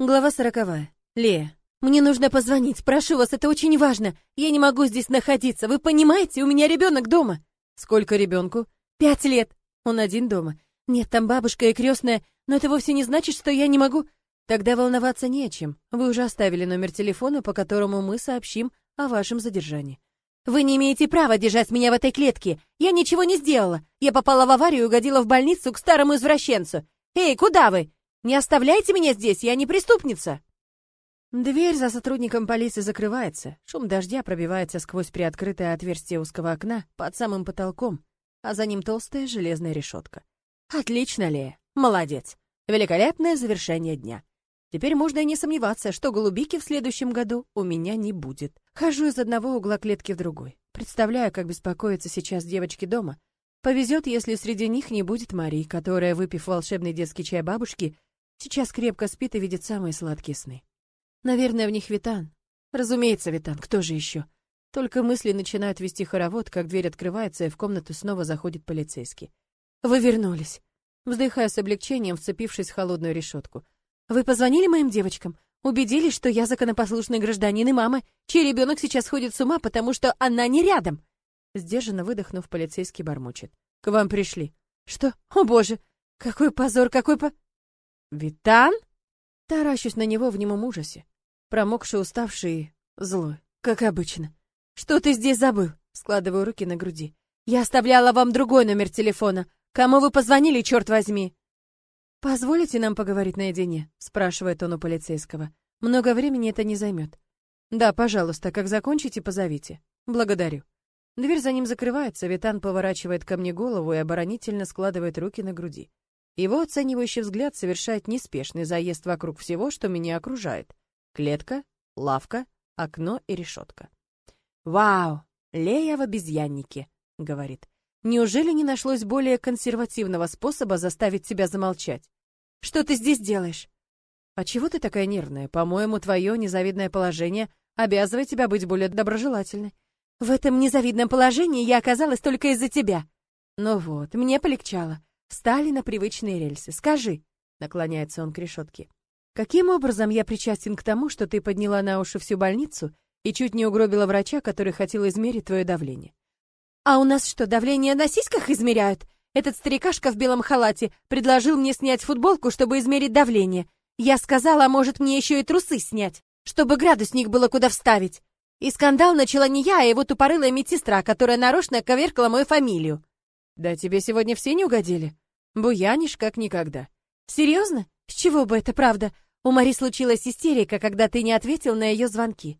Глава сороковая. Лея. Мне нужно позвонить. Прошу вас, это очень важно. Я не могу здесь находиться. Вы понимаете, у меня ребенок дома. Сколько ребенку? Пять лет. Он один дома. Нет, там бабушка и крестная, но это вовсе не значит, что я не могу. Тогда волноваться не о чем. Вы уже оставили номер телефона, по которому мы сообщим о вашем задержании. Вы не имеете права держать меня в этой клетке. Я ничего не сделала. Я попала в аварию и угодила в больницу к старому извращенцу. Эй, куда вы? Не оставляйте меня здесь, я не преступница!» Дверь за сотрудником полиции закрывается. Шум дождя пробивается сквозь приоткрытое отверстие узкого окна под самым потолком, а за ним толстая железная решетка. Отлично, Лея. Молодец. Великолепное завершение дня. Теперь можно и не сомневаться, что голубики в следующем году у меня не будет. Хожу из одного угла клетки в другой. Представляю, как беспокоятся сейчас девочки дома. Повезет, если среди них не будет Марии, которая, выпив волшебный детский чай бабушки, Сейчас крепко спит и видит самые сладкие сны. Наверное, в них Витан. Разумеется, Витан, кто же еще? Только мысли начинают вести хоровод, как дверь открывается, и в комнату снова заходит полицейский. Вы вернулись. Вздыхая с облегчением, вцепившись в холодную решетку. Вы позвонили моим девочкам? Убедились, что я законопослушный гражданин и мама, чей ребенок сейчас ходит с ума, потому что она не рядом. Сдержанно выдохнув, полицейский бормочет. К вам пришли. Что? О, боже! Какой позор, какой по... «Витан?» Таращусь на него в немом ужасе. Промокший, уставший, злой, как обычно. «Что ты здесь забыл?» Складываю руки на груди. «Я оставляла вам другой номер телефона. Кому вы позвонили, черт возьми?» «Позволите нам поговорить наедине?» спрашивает он у полицейского. «Много времени это не займет». «Да, пожалуйста, как закончите, позовите». «Благодарю». Дверь за ним закрывается, Витан поворачивает ко мне голову и оборонительно складывает руки на груди. Его оценивающий взгляд совершает неспешный заезд вокруг всего, что меня окружает. Клетка, лавка, окно и решетка. «Вау! Лея в обезьяннике», — говорит. «Неужели не нашлось более консервативного способа заставить тебя замолчать? Что ты здесь делаешь?» «А чего ты такая нервная? По-моему, твое незавидное положение обязывает тебя быть более доброжелательной». «В этом незавидном положении я оказалась только из-за тебя». «Ну вот, мне полегчало. Встали на привычные рельсы. Скажи, наклоняется он к решетке. Каким образом я причастен к тому, что ты подняла на уши всю больницу и чуть не угробила врача, который хотел измерить твое давление? А у нас что, давление на сиськах измеряют? Этот старикашка в белом халате предложил мне снять футболку, чтобы измерить давление. Я сказала, может мне еще и трусы снять, чтобы градусник было куда вставить. И скандал начала не я, а его тупорылая медсестра, которая нарочно коверкала мою фамилию. Да тебе сегодня все не угодили? Буянишь как никогда. Серьезно? С чего бы это правда? У Мари случилась истерика, когда ты не ответил на ее звонки.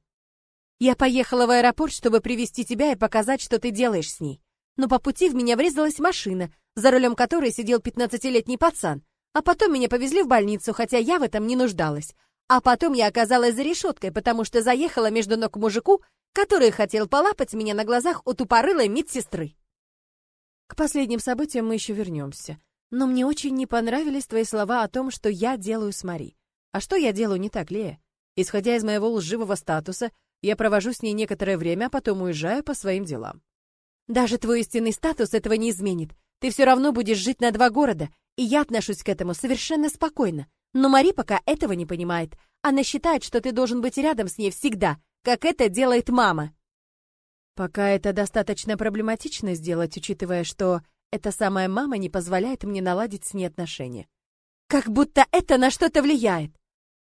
Я поехала в аэропорт, чтобы привести тебя и показать, что ты делаешь с ней. Но по пути в меня врезалась машина, за рулем которой сидел пятнадцатилетний пацан. А потом меня повезли в больницу, хотя я в этом не нуждалась. А потом я оказалась за решеткой, потому что заехала между ног мужику, который хотел полапать меня на глазах у тупорылой медсестры. К последним событиям мы еще вернемся. Но мне очень не понравились твои слова о том, что я делаю с Мари. А что я делаю не так, Лея? Исходя из моего лживого статуса, я провожу с ней некоторое время, а потом уезжаю по своим делам. Даже твой истинный статус этого не изменит. Ты все равно будешь жить на два города, и я отношусь к этому совершенно спокойно. Но Мари пока этого не понимает. Она считает, что ты должен быть рядом с ней всегда, как это делает мама. Пока это достаточно проблематично сделать, учитывая, что эта самая мама не позволяет мне наладить с ней отношения. Как будто это на что-то влияет.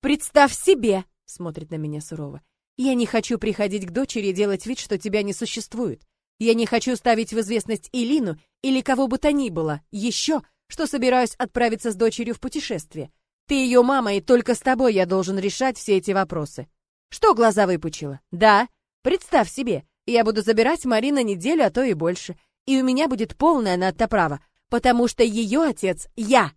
Представь себе, смотрит на меня сурово. Я не хочу приходить к дочери и делать вид, что тебя не существует. Я не хочу ставить в известность Илину или кого бы то ни было, еще, что собираюсь отправиться с дочерью в путешествие. Ты ее мама, и только с тобой я должен решать все эти вопросы. Что глаза выпучила? Да, представь себе, я буду забирать Мари на неделю, а то и больше. И у меня будет полное на это право, потому что ее отец — я.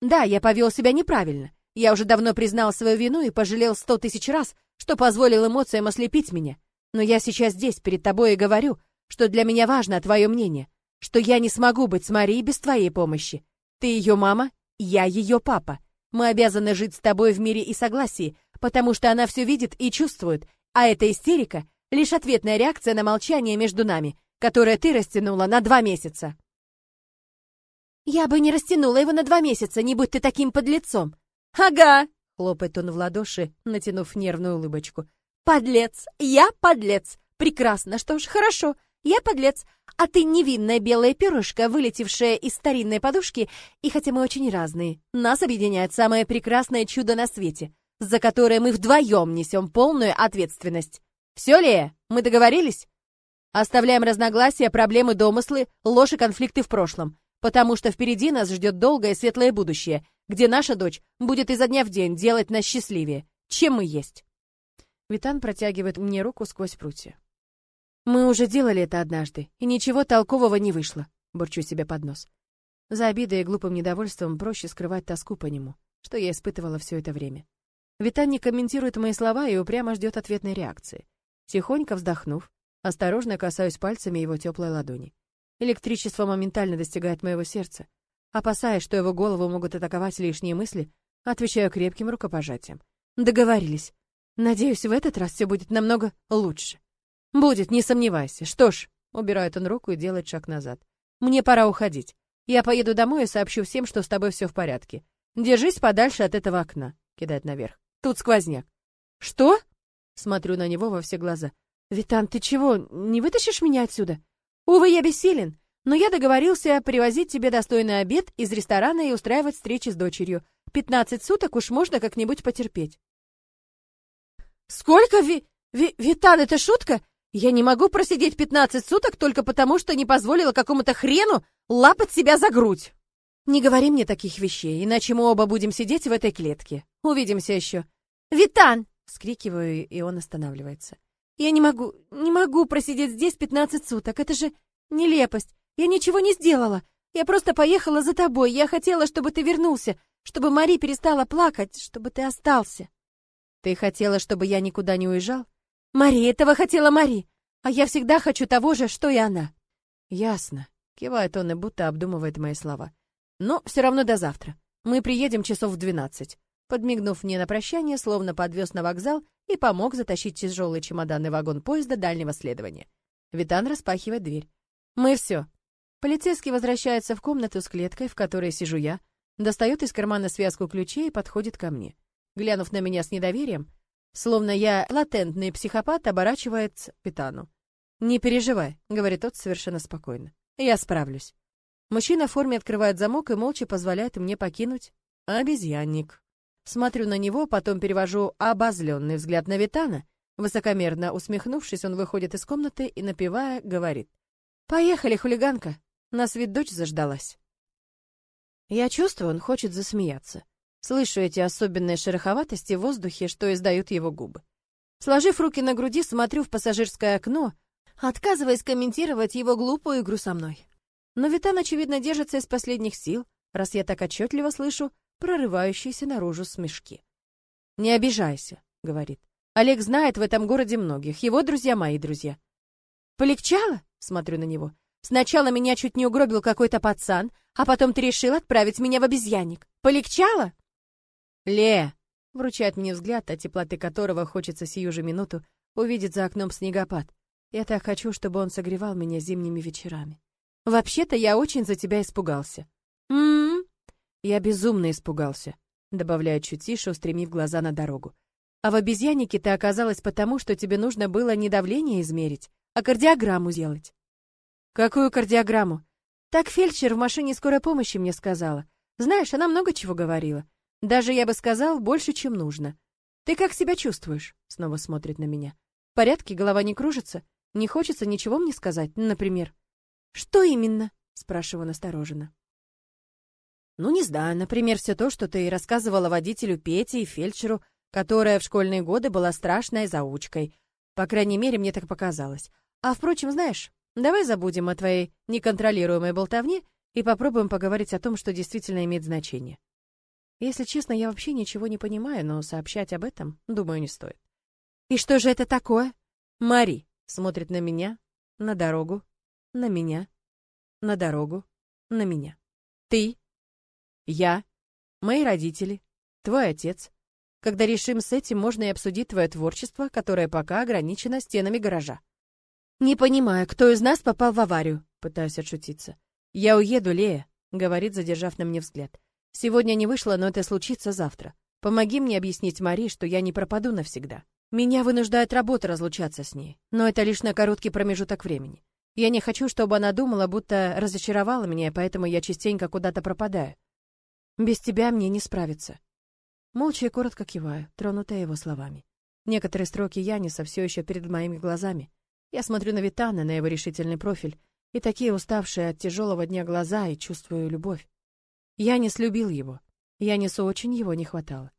Да, я повел себя неправильно. Я уже давно признал свою вину и пожалел сто тысяч раз, что позволил эмоциям ослепить меня. Но я сейчас здесь перед тобой и говорю, что для меня важно твое мнение, что я не смогу быть с Марией без твоей помощи. Ты ее мама, я ее папа. Мы обязаны жить с тобой в мире и согласии, потому что она все видит и чувствует, а эта истерика Лишь ответная реакция на молчание между нами, которое ты растянула на два месяца. Я бы не растянула его на два месяца, не будь ты таким подлецом. Ага, Хлопает он в ладоши, натянув нервную улыбочку. Подлец! Я подлец! Прекрасно, что ж, хорошо. Я подлец, а ты невинная белая перышко, вылетевшая из старинной подушки, и хотя мы очень разные, нас объединяет самое прекрасное чудо на свете, за которое мы вдвоем несем полную ответственность. Все, Лея, мы договорились? Оставляем разногласия, проблемы, домыслы, ложь и конфликты в прошлом, потому что впереди нас ждет долгое светлое будущее, где наша дочь будет изо дня в день делать нас счастливее, чем мы есть. Витан протягивает мне руку сквозь прутья. Мы уже делали это однажды, и ничего толкового не вышло, бурчу себе под нос. За обидой и глупым недовольством проще скрывать тоску по нему, что я испытывала все это время. Витан не комментирует мои слова и упрямо ждет ответной реакции. Тихонько вздохнув, осторожно касаюсь пальцами его теплой ладони. Электричество моментально достигает моего сердца. Опасаясь, что его голову могут атаковать лишние мысли, отвечаю крепким рукопожатием. Договорились. Надеюсь, в этот раз все будет намного лучше. Будет, не сомневайся. Что ж, убирает он руку и делает шаг назад. Мне пора уходить. Я поеду домой и сообщу всем, что с тобой все в порядке. Держись подальше от этого окна, кидает наверх. Тут сквозняк. Что? Смотрю на него во все глаза. Витан, ты чего, не вытащишь меня отсюда? Увы, я бессилен. Но я договорился привозить тебе достойный обед из ресторана и устраивать встречи с дочерью. Пятнадцать суток уж можно как-нибудь потерпеть. Сколько ви... ви... Витан, это шутка? Я не могу просидеть 15 суток только потому, что не позволила какому-то хрену лапать себя за грудь. Не говори мне таких вещей, иначе мы оба будем сидеть в этой клетке. Увидимся еще. Витан! Вскрикиваю, и он останавливается. Я не могу, не могу просидеть здесь 15 суток. Это же нелепость. Я ничего не сделала. Я просто поехала за тобой. Я хотела, чтобы ты вернулся, чтобы Мари перестала плакать, чтобы ты остался. Ты хотела, чтобы я никуда не уезжал? Мари, этого хотела Мари, а я всегда хочу того же, что и она. Ясно. Кивает он и будто обдумывает мои слова. Но все равно до завтра. Мы приедем часов в двенадцать. Подмигнув мне на прощание, словно подвез на вокзал и помог затащить тяжелый чемоданный вагон поезда дальнего следования. Витан распахивает дверь. Мы все. Полицейский возвращается в комнату с клеткой, в которой сижу я, достает из кармана связку ключей и подходит ко мне. Глянув на меня с недоверием, Словно я латентный психопат оборачивается к Питану. «Не переживай», — говорит тот совершенно спокойно. «Я справлюсь». Мужчина в форме открывает замок и молча позволяет мне покинуть обезьянник. Смотрю на него, потом перевожу обозленный взгляд на Витана. Высокомерно усмехнувшись, он выходит из комнаты и, напевая, говорит. «Поехали, хулиганка!» Нас ведь дочь заждалась. Я чувствую, он хочет засмеяться. Слышу эти особенные шероховатости в воздухе, что издают его губы. Сложив руки на груди, смотрю в пассажирское окно, отказываясь комментировать его глупую игру со мной. Но Витан, очевидно, держится из последних сил, раз я так отчетливо слышу прорывающиеся наружу смешки. «Не обижайся», — говорит. «Олег знает в этом городе многих, его друзья мои друзья». «Полегчало?» — смотрю на него. «Сначала меня чуть не угробил какой-то пацан, а потом ты решил отправить меня в обезьянник. Полегчало?» «Ле!» — вручает мне взгляд, от теплоты которого хочется сию же минуту увидеть за окном снегопад. Я так хочу, чтобы он согревал меня зимними вечерами. Вообще-то я очень за тебя испугался. М, -м, Я безумно испугался, добавляю чуть тише, устремив глаза на дорогу. А в обезьяннике ты оказалась потому, что тебе нужно было не давление измерить, а кардиограмму сделать. Какую кардиограмму? Так фельдшер в машине скорой помощи мне сказала. Знаешь, она много чего говорила. Даже, я бы сказал, больше, чем нужно. Ты как себя чувствуешь? Снова смотрит на меня. В порядке, голова не кружится? Не хочется ничего мне сказать, например? Что именно? Спрашиваю настороженно. Ну, не знаю, например, все то, что ты рассказывала водителю Пете и фельдшеру, которая в школьные годы была страшной заучкой. По крайней мере, мне так показалось. А, впрочем, знаешь, давай забудем о твоей неконтролируемой болтовне и попробуем поговорить о том, что действительно имеет значение. Если честно, я вообще ничего не понимаю, но сообщать об этом, думаю, не стоит. И что же это такое? Мари смотрит на меня, на дорогу, на меня, на дорогу, на меня. Ты, я, мои родители, твой отец. Когда решим с этим, можно и обсудить твое творчество, которое пока ограничено стенами гаража. Не понимаю, кто из нас попал в аварию, пытаюсь отшутиться. Я уеду, Лея, говорит, задержав на мне взгляд. Сегодня не вышло, но это случится завтра. Помоги мне объяснить Мари, что я не пропаду навсегда. Меня вынуждает работа разлучаться с ней, но это лишь на короткий промежуток времени. Я не хочу, чтобы она думала, будто разочаровала меня, поэтому я частенько куда-то пропадаю. Без тебя мне не справиться. Молча и коротко киваю, тронутая его словами. Некоторые строки Яниса все еще перед моими глазами. Я смотрю на Витана, на его решительный профиль, и такие уставшие от тяжелого дня глаза, и чувствую любовь. Янис любил его. Янису очень его не хватало.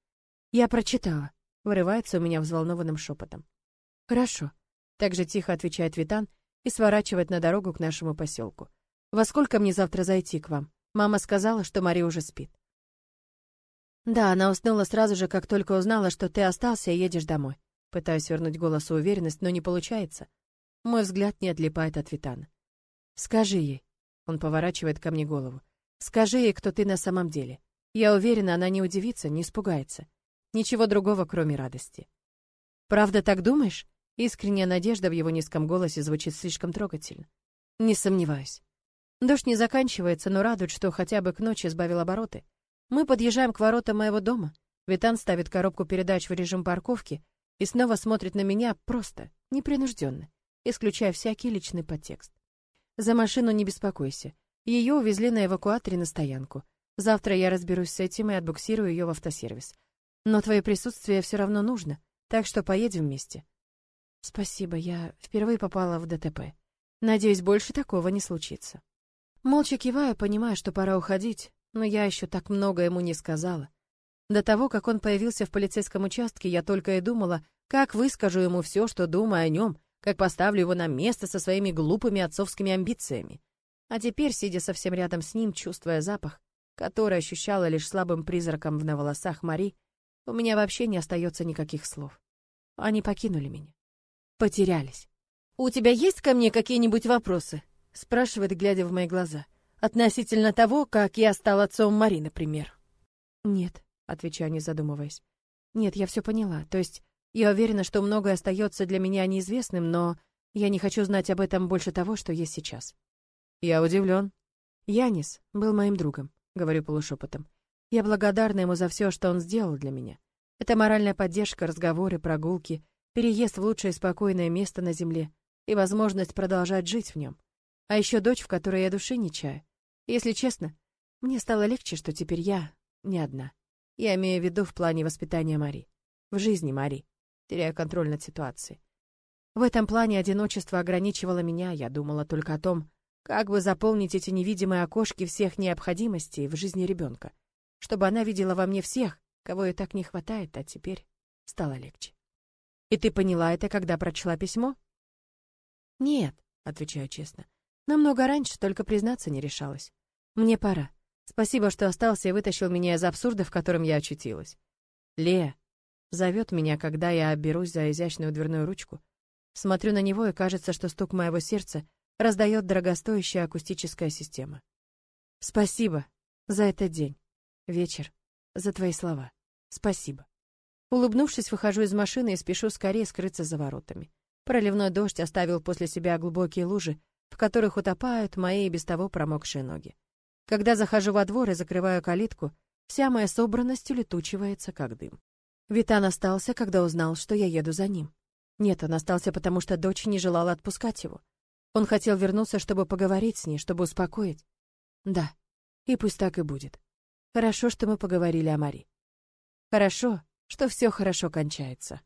Я прочитала. Вырывается у меня взволнованным шепотом. Хорошо. Так же тихо отвечает Витан и сворачивает на дорогу к нашему поселку. Во сколько мне завтра зайти к вам? Мама сказала, что Мари уже спит. Да, она уснула сразу же, как только узнала, что ты остался и едешь домой. Пытаюсь вернуть голосу уверенность, но не получается. Мой взгляд не отлипает от Витана. Скажи ей. Он поворачивает ко мне голову. Скажи ей, кто ты на самом деле. Я уверена, она не удивится, не испугается. Ничего другого, кроме радости. Правда так думаешь? Искренняя надежда в его низком голосе звучит слишком трогательно. Не сомневаюсь. Дождь не заканчивается, но радует, что хотя бы к ночи сбавил обороты. Мы подъезжаем к воротам моего дома. Витан ставит коробку передач в режим парковки и снова смотрит на меня просто, непринужденно, исключая всякий личный подтекст. За машину не беспокойся. Ее увезли на эвакуаторе на стоянку. Завтра я разберусь с этим и отбуксирую ее в автосервис. Но твое присутствие все равно нужно, так что поедем вместе. Спасибо, я впервые попала в ДТП. Надеюсь, больше такого не случится. Молча киваю, понимая, что пора уходить, но я еще так много ему не сказала. До того, как он появился в полицейском участке, я только и думала, как выскажу ему все, что думаю о нем, как поставлю его на место со своими глупыми отцовскими амбициями. А теперь, сидя совсем рядом с ним, чувствуя запах, который ощущала лишь слабым призраком в волосах Мари, у меня вообще не остается никаких слов. Они покинули меня. Потерялись. «У тебя есть ко мне какие-нибудь вопросы?» спрашивает, глядя в мои глаза. Относительно того, как я стал отцом Мари, например. Нет, отвечаю, не задумываясь. Нет, я все поняла. То есть я уверена, что многое остается для меня неизвестным, но я не хочу знать об этом больше того, что есть сейчас. Я удивлен. Янис был моим другом, говорю полушепотом. Я благодарна ему за все, что он сделал для меня. Это моральная поддержка, разговоры, прогулки, переезд в лучшее спокойное место на земле и возможность продолжать жить в нем. А еще дочь, в которой я души не чаю. Если честно, мне стало легче, что теперь я не одна. Я имею в виду в плане воспитания Мари. В жизни Мари. Теряю контроль над ситуацией. В этом плане одиночество ограничивало меня, я думала только о том, как бы заполнить эти невидимые окошки всех необходимостей в жизни ребенка, чтобы она видела во мне всех, кого ей так не хватает, а теперь стало легче. И ты поняла это, когда прочла письмо? Нет, отвечаю честно. Намного раньше, только признаться не решалась. Мне пора. Спасибо, что остался и вытащил меня из абсурда, в котором я очутилась. Лея зовет меня, когда я берусь за изящную дверную ручку. Смотрю на него, и кажется, что стук моего сердца раздает дорогостоящая акустическая система. Спасибо за этот день, вечер, за твои слова. Спасибо. Улыбнувшись, выхожу из машины и спешу скорее скрыться за воротами. Проливной дождь оставил после себя глубокие лужи, в которых утопают мои и без того промокшие ноги. Когда захожу во двор и закрываю калитку, вся моя собранность улетучивается, как дым. Витан остался, когда узнал, что я еду за ним. Нет, он остался, потому что дочь не желала отпускать его. Он хотел вернуться, чтобы поговорить с ней, чтобы успокоить. Да, и пусть так и будет. Хорошо, что мы поговорили о Мари. Хорошо, что все хорошо кончается.